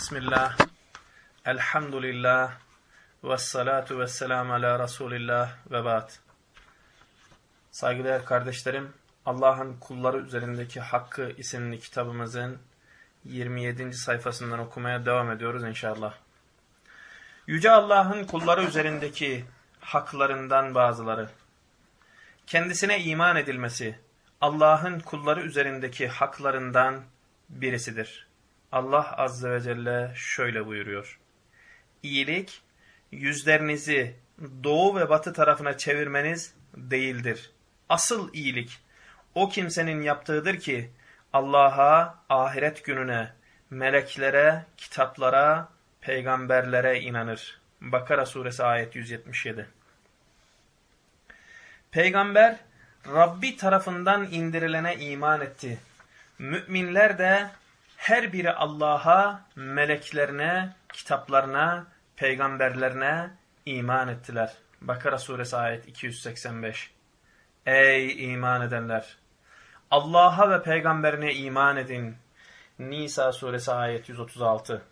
Bismillah, elhamdülillah, ve salatu ve selamu ala Resulillah ve ba'd. Saygıdeğer kardeşlerim, Allah'ın kulları üzerindeki Hakkı isimli kitabımızın 27. sayfasından okumaya devam ediyoruz inşallah. Yüce Allah'ın kulları üzerindeki haklarından bazıları. Kendisine iman edilmesi, Allah'ın kulları üzerindeki haklarından birisidir. Allah Azze ve Celle şöyle buyuruyor. İyilik, yüzlerinizi doğu ve batı tarafına çevirmeniz değildir. Asıl iyilik, o kimsenin yaptığıdır ki, Allah'a, ahiret gününe, meleklere, kitaplara, peygamberlere inanır. Bakara suresi ayet 177. Peygamber, Rabbi tarafından indirilene iman etti. Müminler de her biri Allah'a, meleklerine, kitaplarına, peygamberlerine iman ettiler. Bakara suresi ayet 285. Ey iman edenler! Allah'a ve peygamberine iman edin. Nisa suresi ayet 136.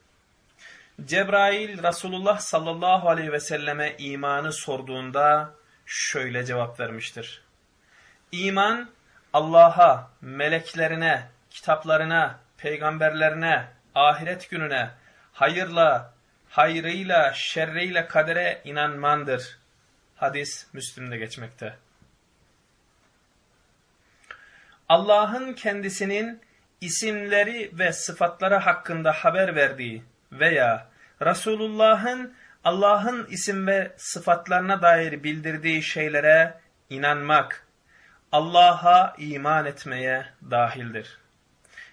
Cebrail Resulullah sallallahu aleyhi ve selleme imanı sorduğunda şöyle cevap vermiştir. İman Allah'a, meleklerine, kitaplarına, peygamberlerine, ahiret gününe, hayırla, hayrıyla, şerriyle kadere inanmandır. Hadis Müslim'de geçmekte. Allah'ın kendisinin isimleri ve sıfatları hakkında haber verdiği veya Resulullah'ın Allah'ın isim ve sıfatlarına dair bildirdiği şeylere inanmak, Allah'a iman etmeye dahildir.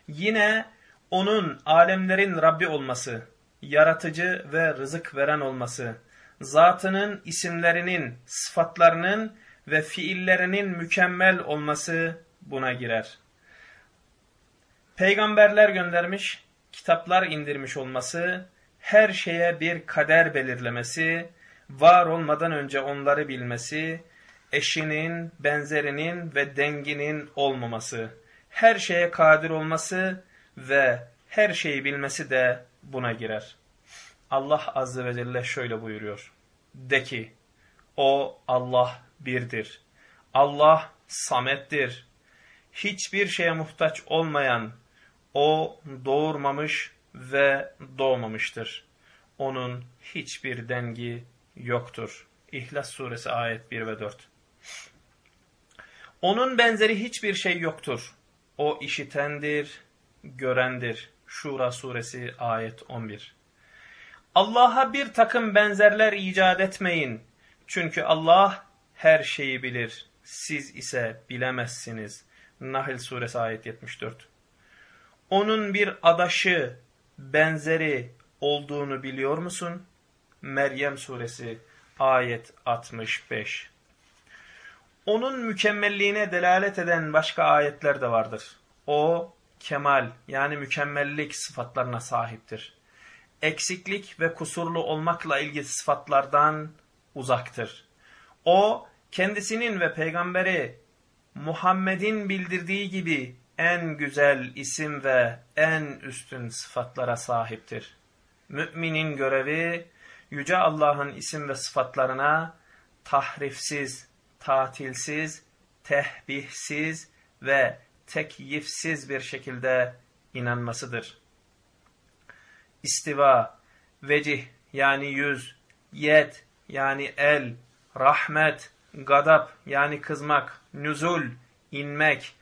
Yine onun alemlerin Rabbi olması, yaratıcı ve rızık veren olması, zatının isimlerinin, sıfatlarının ve fiillerinin mükemmel olması buna girer. Peygamberler göndermiş, kitaplar indirmiş olması, her şeye bir kader belirlemesi, var olmadan önce onları bilmesi, eşinin, benzerinin ve denginin olmaması, her şeye kadir olması ve her şeyi bilmesi de buna girer. Allah Azze ve Celle şöyle buyuruyor. De ki, o Allah birdir. Allah samettir. Hiçbir şeye muhtaç olmayan, o doğurmamış ve doğmamıştır. Onun hiçbir dengi yoktur. İhlas suresi ayet 1 ve 4. Onun benzeri hiçbir şey yoktur. O işitendir, görendir. Şura suresi ayet 11. Allah'a bir takım benzerler icat etmeyin. Çünkü Allah her şeyi bilir. Siz ise bilemezsiniz. Nahl suresi ayet 74. Onun bir adaşı, benzeri olduğunu biliyor musun? Meryem suresi ayet 65. Onun mükemmelliğine delalet eden başka ayetler de vardır. O kemal yani mükemmellik sıfatlarına sahiptir. Eksiklik ve kusurlu olmakla ilgili sıfatlardan uzaktır. O kendisinin ve peygamberi Muhammed'in bildirdiği gibi en güzel isim ve en üstün sıfatlara sahiptir. Müminin görevi Yüce Allah'ın isim ve sıfatlarına tahrifsiz, tatilsiz, tehbihsiz ve tekyifsiz bir şekilde inanmasıdır. İstiva, vecih yani yüz, yet yani el, rahmet, gadap yani kızmak, nüzul, inmek,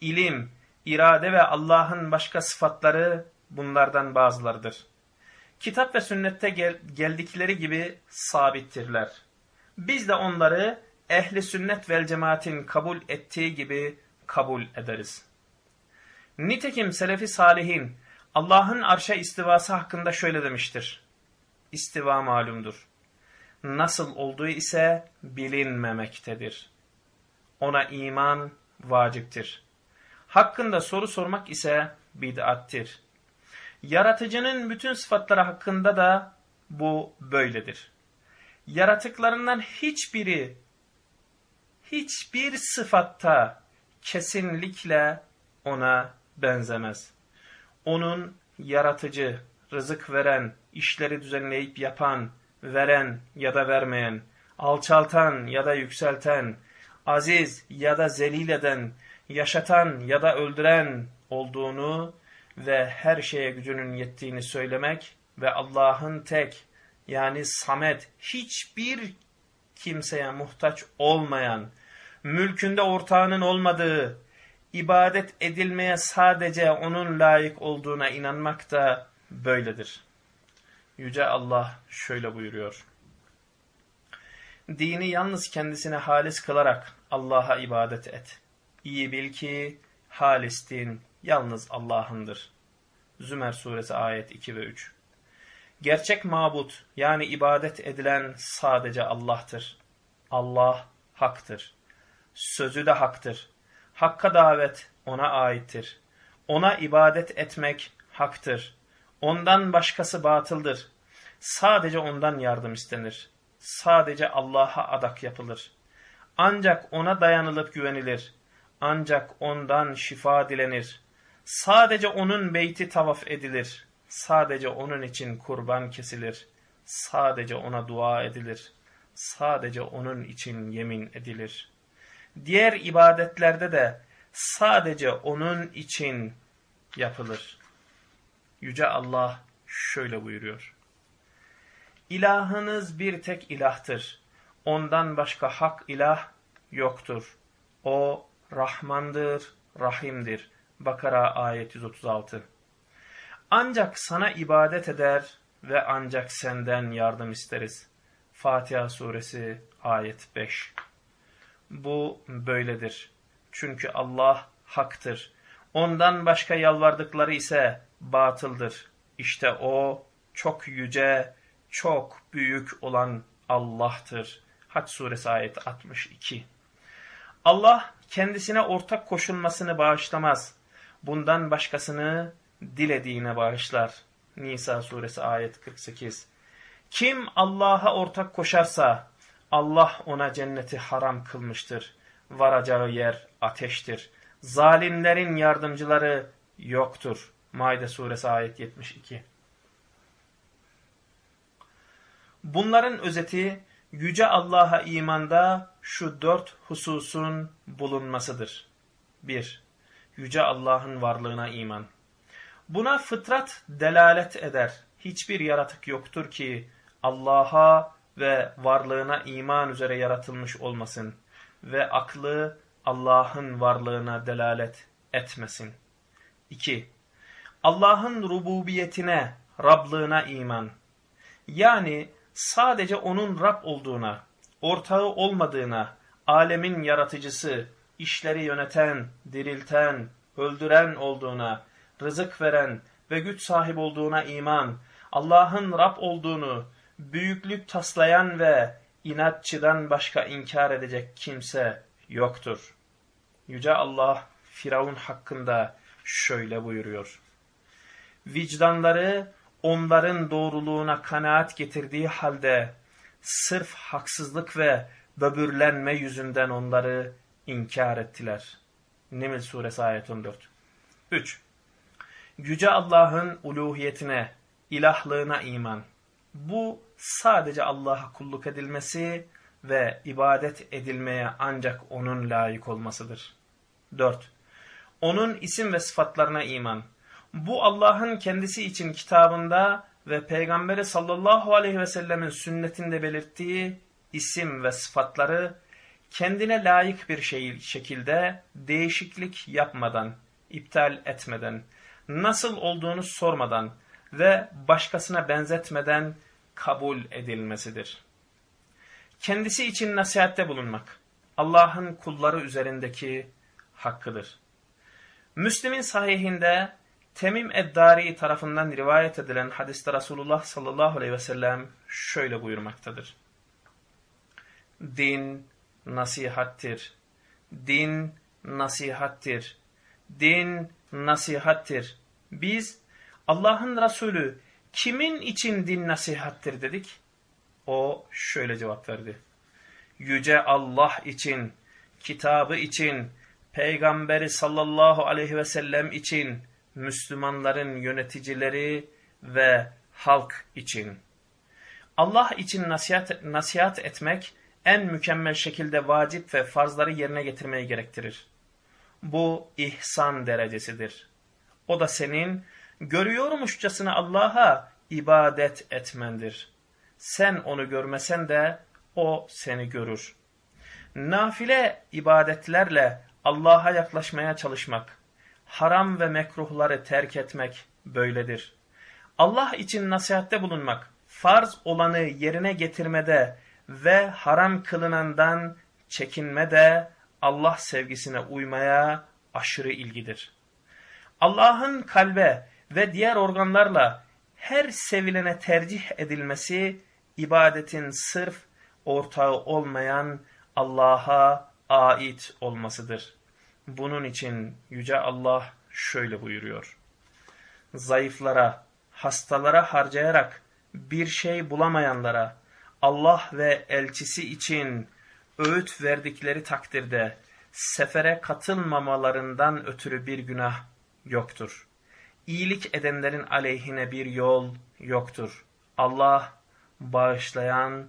ilim, irade ve Allah'ın başka sıfatları bunlardan bazılarıdır. Kitap ve sünnette gel geldikleri gibi sabittirler. Biz de onları ehli sünnet vel cemaatin kabul ettiği gibi kabul ederiz. Nitekim Selefi Salihin Allah'ın arşa istivası hakkında şöyle demiştir. İstiva malumdur. Nasıl olduğu ise bilinmemektedir. Ona iman vaciptir. Hakkında soru sormak ise bid'attir. Yaratıcının bütün sıfatları hakkında da bu böyledir. Yaratıklarından hiçbiri hiçbir sıfatta kesinlikle ona benzemez. Onun yaratıcı, rızık veren, işleri düzenleyip yapan, veren ya da vermeyen, alçaltan ya da yükselten, aziz ya da zelil eden, yaşatan ya da öldüren olduğunu ve her şeye gücünün yettiğini söylemek ve Allah'ın tek yani samet hiçbir kimseye muhtaç olmayan, mülkünde ortağının olmadığı, ibadet edilmeye sadece onun layık olduğuna inanmak da böyledir. Yüce Allah şöyle buyuruyor. Dini yalnız kendisine halis kılarak Allah'a ibadet et. İyi bil ki halis din yalnız Allah'ındır. Zümer suresi ayet 2 ve 3 Gerçek mabut yani ibadet edilen sadece Allah'tır. Allah haktır. Sözü de haktır. Hakka davet ona aittir. Ona ibadet etmek haktır. Ondan başkası batıldır. Sadece ondan yardım istenir. Sadece Allah'a adak yapılır. Ancak ona dayanılıp güvenilir. Ancak ondan şifa dilenir. Sadece onun beyti tavaf edilir. Sadece onun için kurban kesilir. Sadece ona dua edilir. Sadece onun için yemin edilir. Diğer ibadetlerde de sadece onun için yapılır. Yüce Allah şöyle buyuruyor. İlahınız bir tek ilahtır. Ondan başka hak ilah yoktur. O Rahmandır, Rahim'dir. Bakara ayet 136 Ancak sana ibadet eder ve ancak senden yardım isteriz. Fatiha suresi ayet 5 Bu böyledir. Çünkü Allah haktır. Ondan başka yalvardıkları ise batıldır. İşte o çok yüce, çok büyük olan Allah'tır. Haç suresi ayet 62 Allah kendisine ortak koşulmasını bağışlamaz. Bundan başkasını dilediğine bağışlar. Nisa suresi ayet 48 Kim Allah'a ortak koşarsa Allah ona cenneti haram kılmıştır. Varacağı yer ateştir. Zalimlerin yardımcıları yoktur. Maide suresi ayet 72 Bunların özeti Yüce Allah'a imanda şu dört hususun bulunmasıdır. 1. Yüce Allah'ın varlığına iman. Buna fıtrat delalet eder. Hiçbir yaratık yoktur ki Allah'a ve varlığına iman üzere yaratılmış olmasın ve aklı Allah'ın varlığına delalet etmesin. 2. Allah'ın rububiyetine, Rablığına iman. Yani sadece onun Rab olduğuna, ortağı olmadığına, alemin yaratıcısı, işleri yöneten, dirilten, öldüren olduğuna, rızık veren ve güç sahip olduğuna iman, Allah'ın Rab olduğunu, büyüklük taslayan ve inatçıdan başka inkar edecek kimse yoktur. Yüce Allah Firavun hakkında şöyle buyuruyor. Vicdanları onların doğruluğuna kanaat getirdiği halde sırf haksızlık ve böbürlenme yüzünden onları inkar ettiler. Neml suresi ayet 14. 3. Yüce Allah'ın uluhiyetine, ilahlığına iman. Bu sadece Allah'a kulluk edilmesi ve ibadet edilmeye ancak O'nun layık olmasıdır. 4. Onun isim ve sıfatlarına iman. Bu Allah'ın kendisi için kitabında ve Peygamberi sallallahu aleyhi ve sellemin sünnetinde belirttiği isim ve sıfatları kendine layık bir şey, şekilde değişiklik yapmadan, iptal etmeden, nasıl olduğunu sormadan ve başkasına benzetmeden kabul edilmesidir. Kendisi için nasihatte bulunmak, Allah'ın kulları üzerindeki hakkıdır. Müslim'in sahihinde Temim Eddari tarafından rivayet edilen hadiste Resulullah sallallahu aleyhi ve sellem şöyle buyurmaktadır. Din nasihattir. Din nasihattir. Din nasihattir. Biz Allah'ın Resulü kimin için din nasihattir dedik? O şöyle cevap verdi. Yüce Allah için, kitabı için, peygamberi sallallahu aleyhi ve sellem için, Müslümanların yöneticileri ve halk için. Allah için nasihat, nasihat etmek en mükemmel şekilde vacip ve farzları yerine getirmeyi gerektirir. Bu ihsan derecesidir. O da senin görüyormuşçasına Allah'a ibadet etmendir. Sen onu görmesen de o seni görür. Nafile ibadetlerle Allah'a yaklaşmaya çalışmak, haram ve mekruhları terk etmek böyledir. Allah için nasihatte bulunmak, farz olanı yerine getirmede ve haram kılınandan çekinmede Allah sevgisine uymaya aşırı ilgidir. Allah'ın kalbe ve diğer organlarla her sevilene tercih edilmesi ibadetin sırf ortağı olmayan Allah'a ait olmasıdır. Bunun için Yüce Allah şöyle buyuruyor. Zayıflara, hastalara harcayarak bir şey bulamayanlara Allah ve elçisi için öğüt verdikleri takdirde sefere katılmamalarından ötürü bir günah yoktur. İyilik edenlerin aleyhine bir yol yoktur. Allah bağışlayan,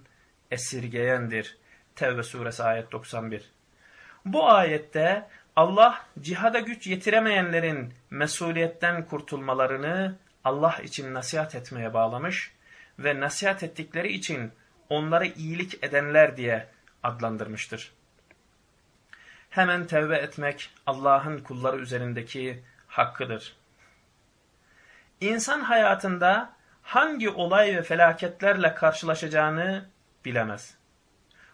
esirgeyendir. Tevbe suresi ayet 91. Bu ayette Allah cihada güç yetiremeyenlerin mesuliyetten kurtulmalarını Allah için nasihat etmeye bağlamış ve nasihat ettikleri için onları iyilik edenler diye adlandırmıştır. Hemen tevbe etmek Allah'ın kulları üzerindeki hakkıdır. İnsan hayatında hangi olay ve felaketlerle karşılaşacağını bilemez.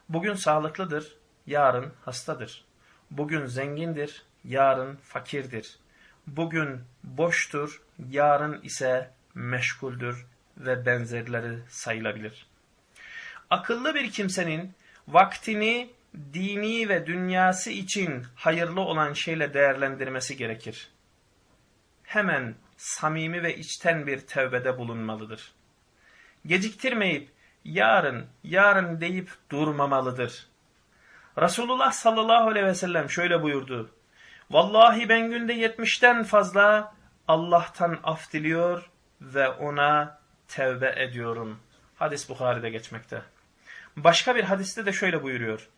Bugün sağlıklıdır, yarın hastadır. Bugün zengindir, yarın fakirdir. Bugün boştur, yarın ise meşguldür ve benzerleri sayılabilir. Akıllı bir kimsenin vaktini dini ve dünyası için hayırlı olan şeyle değerlendirmesi gerekir. Hemen samimi ve içten bir tevbede bulunmalıdır. Geciktirmeyip yarın, yarın deyip durmamalıdır. Resulullah sallallahu aleyhi ve sellem şöyle buyurdu. Vallahi ben günde yetmişten fazla Allah'tan af diliyor ve ona tevbe ediyorum. Hadis Bukhari'de geçmekte. Başka bir hadiste de şöyle buyuruyor.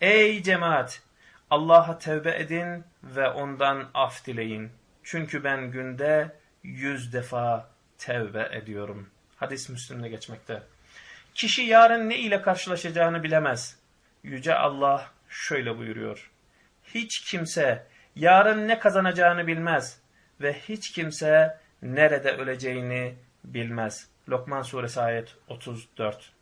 Ey cemaat! Allah'a tevbe edin ve ondan af dileyin. Çünkü ben günde yüz defa tevbe ediyorum. Hadis Müslüm'de geçmekte. Kişi yarın ne ile karşılaşacağını bilemez. Yüce Allah şöyle buyuruyor. Hiç kimse yarın ne kazanacağını bilmez ve hiç kimse nerede öleceğini bilmez. Lokman suresi ayet 34.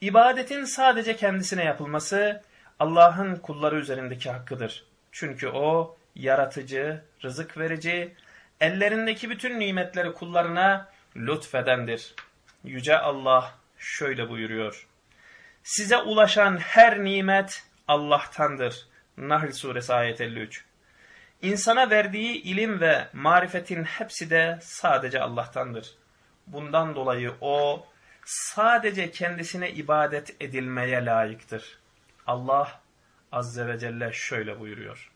İbadetin sadece kendisine yapılması Allah'ın kulları üzerindeki hakkıdır. Çünkü o yaratıcı, rızık verici, ellerindeki bütün nimetleri kullarına lütfedendir. Yüce Allah şöyle buyuruyor. Size ulaşan her nimet Allah'tandır. Nahl suresi ayet 53. İnsana verdiği ilim ve marifetin hepsi de sadece Allah'tandır. Bundan dolayı o sadece kendisine ibadet edilmeye layıktır. Allah Azze ve Celle şöyle buyuruyor.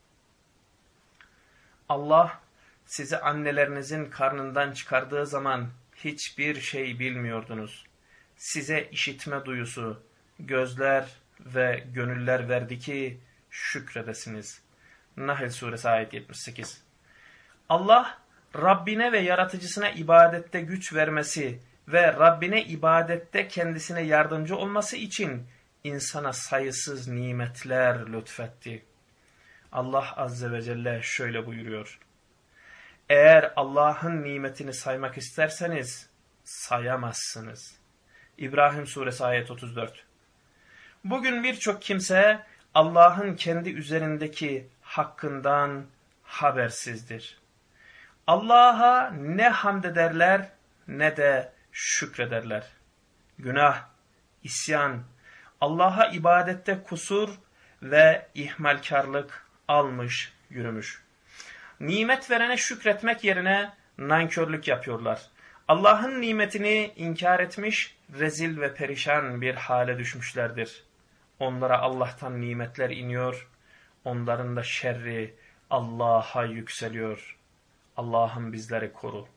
Allah sizi annelerinizin karnından çıkardığı zaman hiçbir şey bilmiyordunuz. Size işitme duyusu, gözler ve gönüller verdi ki şükredesiniz. Nahl suresi ayet 78 Allah Rabbine ve yaratıcısına ibadette güç vermesi ve Rabbine ibadette kendisine yardımcı olması için insana sayısız nimetler lütfetti. Allah Azze ve Celle şöyle buyuruyor. Eğer Allah'ın nimetini saymak isterseniz sayamazsınız. İbrahim Suresi ayet 34 Bugün birçok kimse Allah'ın kendi üzerindeki hakkından habersizdir. Allah'a ne hamd ederler ne de şükrederler. Günah, isyan, Allah'a ibadette kusur ve ihmalkarlık almış yürümüş. Nimet verene şükretmek yerine nankörlük yapıyorlar. Allah'ın nimetini inkar etmiş, rezil ve perişan bir hale düşmüşlerdir. Onlara Allah'tan nimetler iniyor, onların da şerri Allah'a yükseliyor. Allah'ım bizleri koru.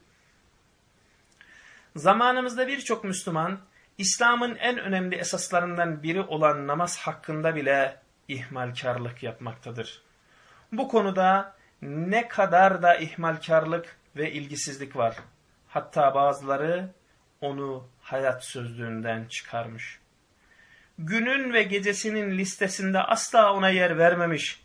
Zamanımızda birçok Müslüman İslam'ın en önemli esaslarından biri olan namaz hakkında bile ihmalkarlık yapmaktadır. Bu konuda ne kadar da ihmalkarlık ve ilgisizlik var. Hatta bazıları onu hayat sözlüğünden çıkarmış. Günün ve gecesinin listesinde asla ona yer vermemiş.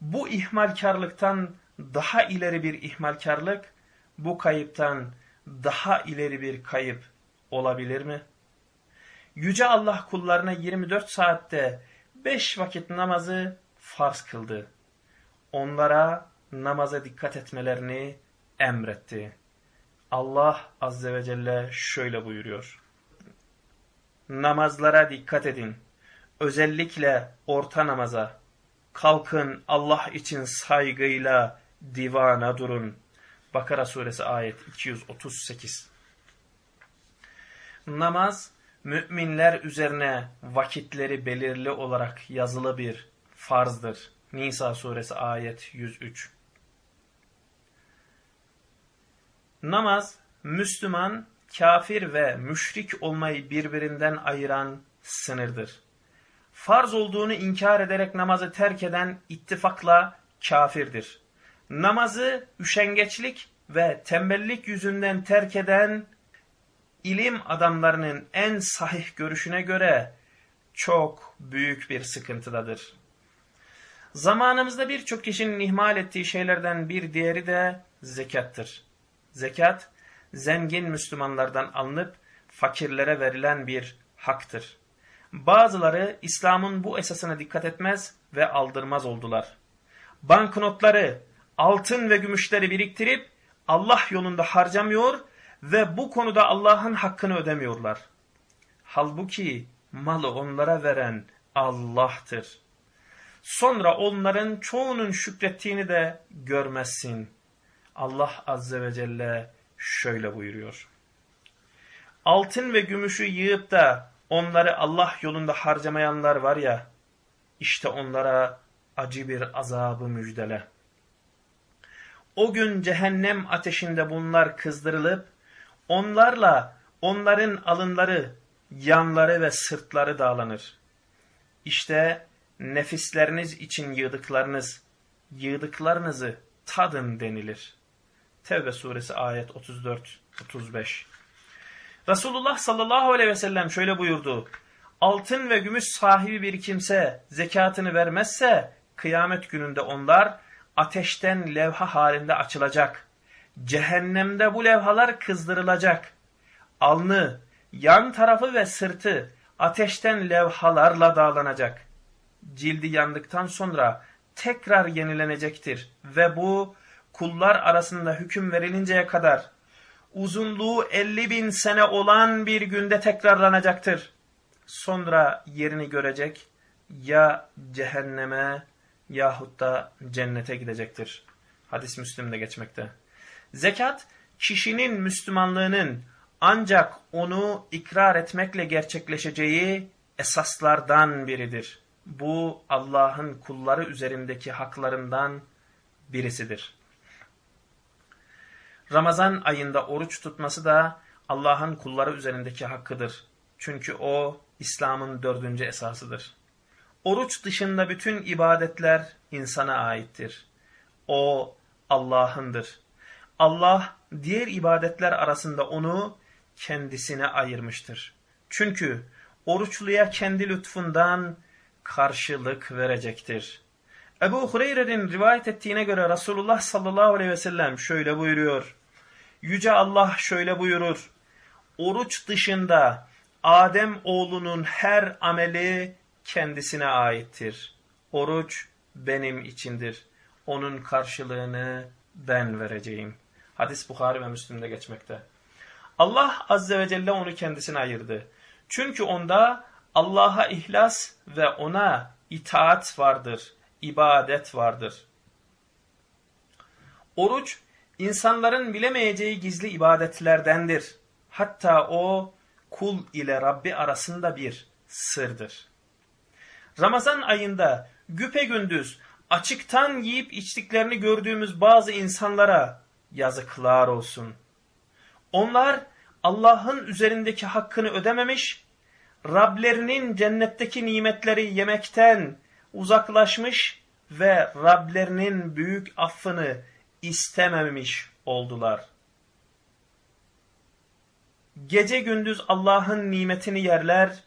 Bu ihmalkarlıktan daha ileri bir ihmalkarlık, bu kayıptan daha ileri bir kayıp olabilir mi? Yüce Allah kullarına 24 saatte 5 vakit namazı farz kıldı. Onlara namaza dikkat etmelerini emretti. Allah Azze ve Celle şöyle buyuruyor. Namazlara dikkat edin. Özellikle orta namaza. Kalkın Allah için saygıyla divana durun. Bakara suresi ayet 238. Namaz, müminler üzerine vakitleri belirli olarak yazılı bir farzdır. Nisa suresi ayet 103. Namaz, Müslüman, kafir ve müşrik olmayı birbirinden ayıran sınırdır. Farz olduğunu inkar ederek namazı terk eden ittifakla kafirdir. Namazı üşengeçlik ve tembellik yüzünden terk eden ilim adamlarının en sahih görüşüne göre çok büyük bir sıkıntıdadır. Zamanımızda birçok kişinin ihmal ettiği şeylerden bir diğeri de zekattır. Zekat, zengin Müslümanlardan alınıp fakirlere verilen bir haktır. Bazıları İslam'ın bu esasına dikkat etmez ve aldırmaz oldular. Banknotları, altın ve gümüşleri biriktirip Allah yolunda harcamıyor ve bu konuda Allah'ın hakkını ödemiyorlar. Halbuki malı onlara veren Allah'tır. Sonra onların çoğunun şükrettiğini de görmezsin. Allah Azze ve Celle şöyle buyuruyor. Altın ve gümüşü yığıp da onları Allah yolunda harcamayanlar var ya, işte onlara acı bir azabı müjdele. O gün cehennem ateşinde bunlar kızdırılıp, onlarla onların alınları, yanları ve sırtları dağlanır. İşte nefisleriniz için yığdıklarınız, yığdıklarınızı tadın denilir. Tevbe suresi ayet 34-35 Resulullah sallallahu aleyhi ve sellem şöyle buyurdu. Altın ve gümüş sahibi bir kimse zekatını vermezse kıyamet gününde onlar ateşten levha halinde açılacak. Cehennemde bu levhalar kızdırılacak. Alnı, yan tarafı ve sırtı ateşten levhalarla dağlanacak. Cildi yandıktan sonra tekrar yenilenecektir ve bu kullar arasında hüküm verilinceye kadar uzunluğu 50 bin sene olan bir günde tekrarlanacaktır. Sonra yerini görecek ya cehenneme yahut da cennete gidecektir. Hadis Müslim'de geçmekte. Zekat kişinin Müslümanlığının ancak onu ikrar etmekle gerçekleşeceği esaslardan biridir. Bu Allah'ın kulları üzerindeki haklarından birisidir. Ramazan ayında oruç tutması da Allah'ın kulları üzerindeki hakkıdır. Çünkü o İslam'ın dördüncü esasıdır. Oruç dışında bütün ibadetler insana aittir. O Allah'ındır. Allah diğer ibadetler arasında onu kendisine ayırmıştır. Çünkü oruçluya kendi lütfundan karşılık verecektir. Ebu Hureyre'nin rivayet ettiğine göre Resulullah sallallahu aleyhi ve sellem şöyle buyuruyor. Yüce Allah şöyle buyurur. Oruç dışında Adem oğlunun her ameli kendisine aittir. Oruç benim içindir. Onun karşılığını ben vereceğim. Hadis Bukhari ve Müslim'de geçmekte. Allah Azze ve Celle onu kendisine ayırdı. Çünkü onda Allah'a ihlas ve ona itaat vardır, ibadet vardır. Oruç, insanların bilemeyeceği gizli ibadetlerdendir. Hatta o, kul ile Rabbi arasında bir sırdır. Ramazan ayında güpe gündüz açıktan yiyip içtiklerini gördüğümüz bazı insanlara yazıklar olsun. Onlar Allah'ın üzerindeki hakkını ödememiş, Rablerinin cennetteki nimetleri yemekten uzaklaşmış ve Rablerinin büyük affını istememiş oldular. Gece gündüz Allah'ın nimetini yerler,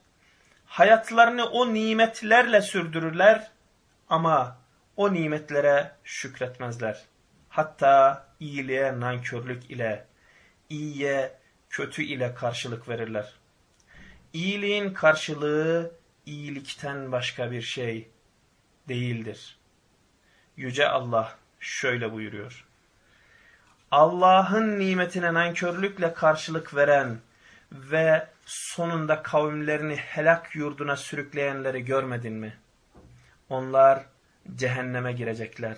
hayatlarını o nimetlerle sürdürürler ama o nimetlere şükretmezler. Hatta iyiliğe nankörlük ile, iyiye kötü ile karşılık verirler. İyiliğin karşılığı iyilikten başka bir şey değildir. Yüce Allah şöyle buyuruyor. Allah'ın nimetine nankörlükle karşılık veren ve sonunda kavimlerini helak yurduna sürükleyenleri görmedin mi? Onlar cehenneme girecekler.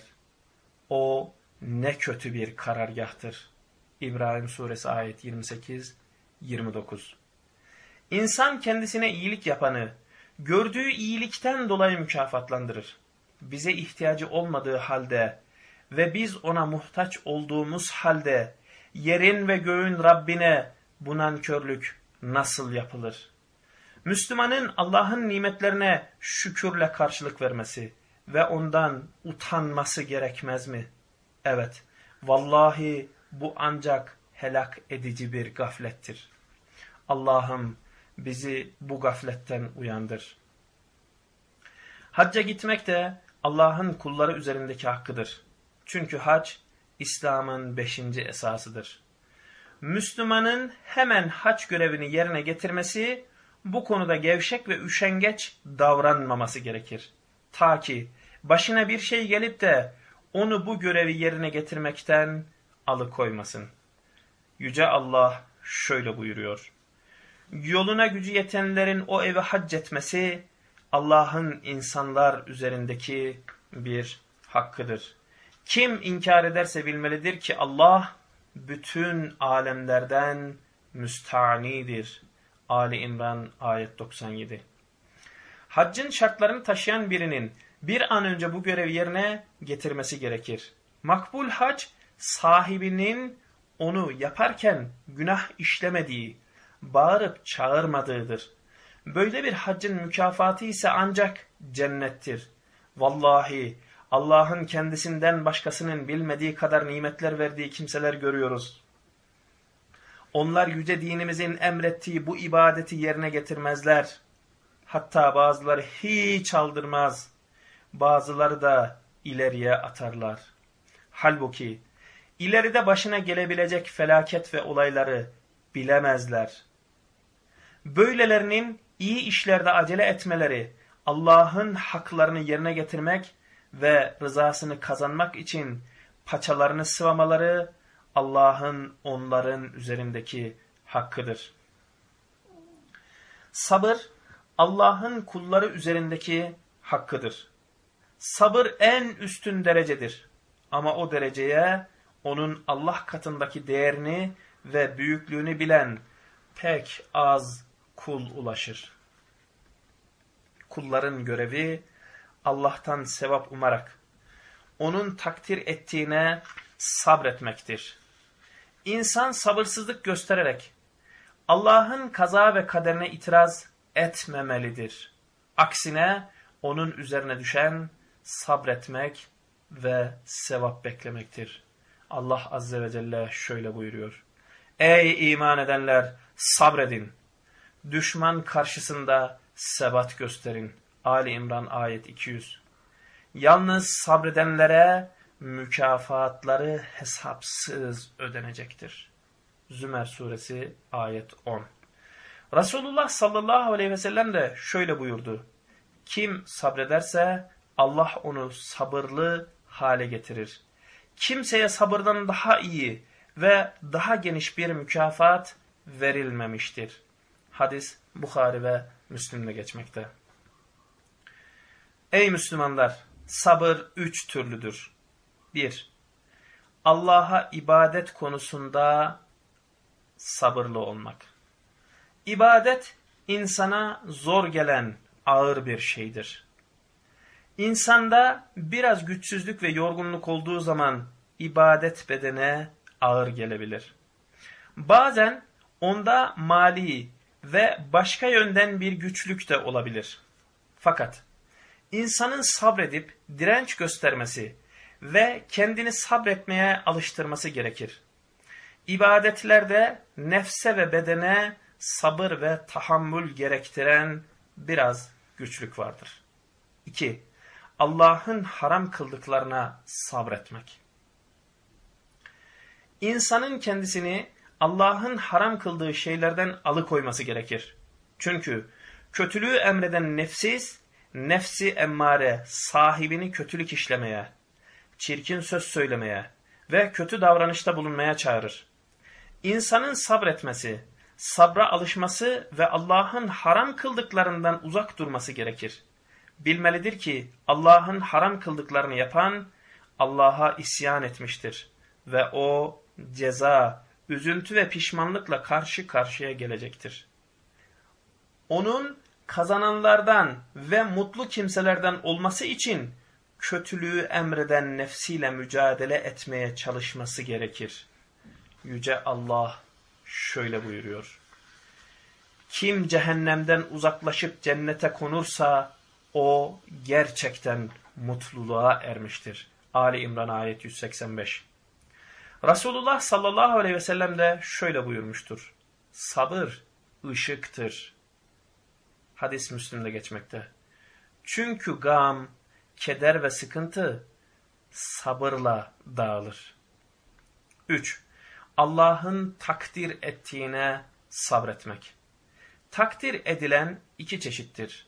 O ne kötü bir karargahtır. İbrahim suresi ayet 28-29 İnsan kendisine iyilik yapanı, gördüğü iyilikten dolayı mükafatlandırır. Bize ihtiyacı olmadığı halde ve biz ona muhtaç olduğumuz halde yerin ve göğün Rabbine bu nankörlük nasıl yapılır? Müslümanın Allah'ın nimetlerine şükürle karşılık vermesi ve ondan utanması gerekmez mi? Evet, vallahi bu ancak helak edici bir gaflettir. Allah'ım bizi bu gafletten uyandır. Hacca gitmek de Allah'ın kulları üzerindeki hakkıdır. Çünkü hac İslam'ın beşinci esasıdır. Müslümanın hemen hac görevini yerine getirmesi bu konuda gevşek ve üşengeç davranmaması gerekir. Ta ki başına bir şey gelip de onu bu görevi yerine getirmekten alıkoymasın. Yüce Allah şöyle buyuruyor. Yoluna gücü yetenlerin o eve hac etmesi Allah'ın insanlar üzerindeki bir hakkıdır. Kim inkar ederse bilmelidir ki Allah bütün alemlerden müstanidir. Ali İmran ayet 97 Haccın şartlarını taşıyan birinin bir an önce bu görevi yerine getirmesi gerekir. Makbul hac sahibinin onu yaparken günah işlemediği, bağırıp çağırmadığıdır. Böyle bir haccın mükafatı ise ancak cennettir. Vallahi Allah'ın kendisinden başkasının bilmediği kadar nimetler verdiği kimseler görüyoruz. Onlar yüce dinimizin emrettiği bu ibadeti yerine getirmezler. Hatta bazıları hiç aldırmaz. Bazıları da ileriye atarlar. Halbuki ileride başına gelebilecek felaket ve olayları bilemezler. Böylelerinin iyi işlerde acele etmeleri, Allah'ın haklarını yerine getirmek ve rızasını kazanmak için paçalarını sıvamaları Allah'ın onların üzerindeki hakkıdır. Sabır Allah'ın kulları üzerindeki hakkıdır. Sabır en üstün derecedir. Ama o dereceye onun Allah katındaki değerini ve büyüklüğünü bilen pek az kul ulaşır. Kulların görevi Allah'tan sevap umarak onun takdir ettiğine sabretmektir. İnsan sabırsızlık göstererek Allah'ın kaza ve kaderine itiraz etmemelidir. Aksine onun üzerine düşen sabretmek ve sevap beklemektir. Allah Azze ve Celle şöyle buyuruyor. Ey iman edenler sabredin. Düşman karşısında sebat gösterin. Ali İmran ayet 200. Yalnız sabredenlere mükafatları hesapsız ödenecektir. Zümer suresi ayet 10. Resulullah sallallahu aleyhi ve sellem de şöyle buyurdu. Kim sabrederse Allah onu sabırlı hale getirir. Kimseye sabırdan daha iyi ve daha geniş bir mükafat verilmemiştir. Hadis Bukhari ve Müslim'de geçmekte. Ey Müslümanlar! Sabır üç türlüdür. 1. Allah'a ibadet konusunda sabırlı olmak. İbadet insana zor gelen ağır bir şeydir. İnsanda biraz güçsüzlük ve yorgunluk olduğu zaman ibadet bedene ağır gelebilir. Bazen onda mali ve başka yönden bir güçlük de olabilir. Fakat insanın sabredip direnç göstermesi ve kendini sabretmeye alıştırması gerekir. İbadetlerde nefse ve bedene sabır ve tahammül gerektiren biraz güçlük vardır. 2. Allah'ın haram kıldıklarına sabretmek. İnsanın kendisini Allah'ın haram kıldığı şeylerden alıkoyması gerekir. Çünkü kötülüğü emreden nefsiz, nefsi emmare sahibini kötülük işlemeye, çirkin söz söylemeye ve kötü davranışta bulunmaya çağırır. İnsanın sabretmesi, sabra alışması ve Allah'ın haram kıldıklarından uzak durması gerekir. Bilmelidir ki Allah'ın haram kıldıklarını yapan Allah'a isyan etmiştir ve o ceza, üzüntü ve pişmanlıkla karşı karşıya gelecektir. Onun kazananlardan ve mutlu kimselerden olması için kötülüğü emreden nefsiyle mücadele etmeye çalışması gerekir. Yüce Allah şöyle buyuruyor. Kim cehennemden uzaklaşıp cennete konursa o gerçekten mutluluğa ermiştir. Ali İmran ayet 185. Resulullah sallallahu aleyhi ve sellem de şöyle buyurmuştur. Sabır ışıktır. Hadis Müslim'de geçmekte. Çünkü gam, keder ve sıkıntı sabırla dağılır. 3. Allah'ın takdir ettiğine sabretmek. Takdir edilen iki çeşittir.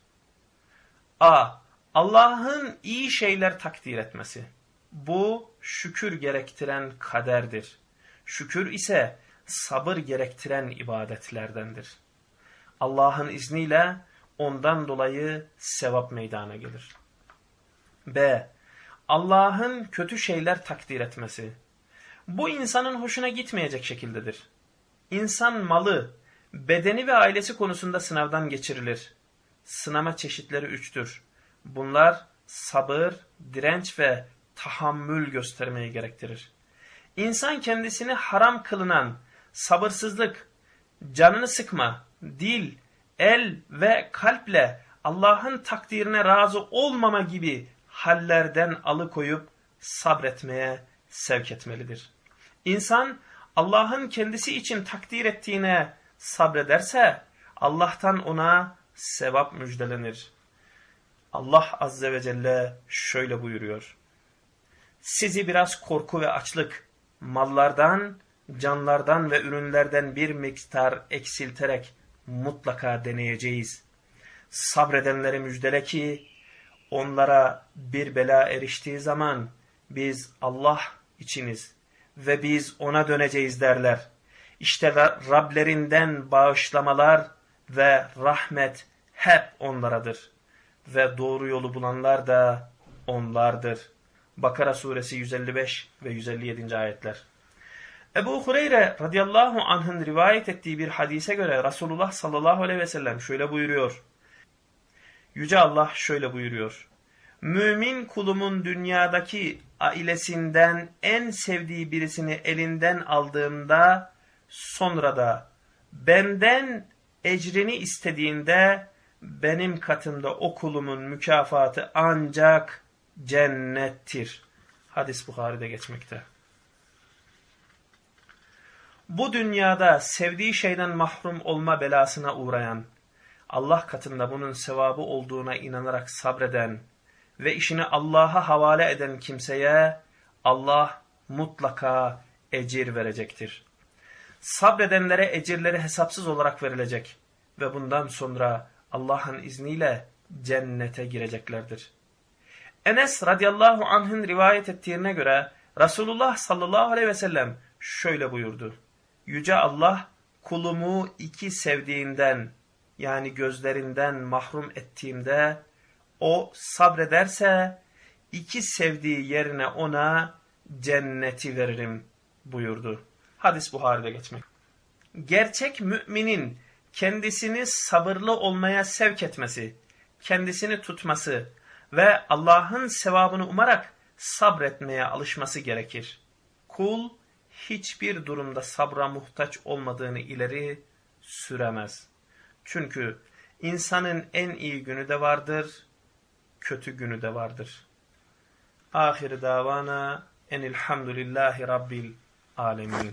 A. Allah'ın iyi şeyler takdir etmesi. Bu şükür gerektiren kaderdir. Şükür ise sabır gerektiren ibadetlerdendir. Allah'ın izniyle ondan dolayı sevap meydana gelir. B. Allah'ın kötü şeyler takdir etmesi. Bu insanın hoşuna gitmeyecek şekildedir. İnsan malı, bedeni ve ailesi konusunda sınavdan geçirilir. Sınama çeşitleri üçtür. Bunlar sabır, direnç ve tahammül göstermeyi gerektirir. İnsan kendisini haram kılınan sabırsızlık, canını sıkma, dil, el ve kalple Allah'ın takdirine razı olmama gibi hallerden alıkoyup sabretmeye sevk etmelidir. İnsan Allah'ın kendisi için takdir ettiğine sabrederse Allah'tan ona sevap müjdelenir. Allah Azze ve Celle şöyle buyuruyor. Sizi biraz korku ve açlık, mallardan, canlardan ve ürünlerden bir miktar eksilterek mutlaka deneyeceğiz. Sabredenleri müjdele ki onlara bir bela eriştiği zaman biz Allah içiniz ve biz ona döneceğiz derler. İşte Rablerinden bağışlamalar ve rahmet hep onlaradır. Ve doğru yolu bulanlar da onlardır. Bakara suresi 155 ve 157. ayetler. Ebu Hureyre radıyallahu anh'ın rivayet ettiği bir hadise göre Resulullah sallallahu aleyhi ve sellem şöyle buyuruyor. Yüce Allah şöyle buyuruyor. Mümin kulumun dünyadaki ailesinden en sevdiği birisini elinden aldığında sonra da benden ecrini istediğinde benim katımda o kulumun mükafatı ancak cennettir. Hadis Bukhari'de geçmekte. Bu dünyada sevdiği şeyden mahrum olma belasına uğrayan, Allah katında bunun sevabı olduğuna inanarak sabreden ve işini Allah'a havale eden kimseye Allah mutlaka ecir verecektir. Sabredenlere ecirleri hesapsız olarak verilecek ve bundan sonra Allah'ın izniyle cennete gireceklerdir. Enes radıyallahu anh'ın rivayet ettiğine göre Resulullah sallallahu aleyhi ve sellem şöyle buyurdu. Yüce Allah kulumu iki sevdiğinden yani gözlerinden mahrum ettiğimde o sabrederse iki sevdiği yerine ona cenneti veririm buyurdu. Hadis Buhari'de geçmek. Gerçek müminin kendisini sabırlı olmaya sevk etmesi, kendisini tutması ve Allah'ın sevabını umarak sabretmeye alışması gerekir. Kul hiçbir durumda sabra muhtaç olmadığını ileri süremez. Çünkü insanın en iyi günü de vardır, kötü günü de vardır. Ahir davana enilhamdülillahi rabbil alemin.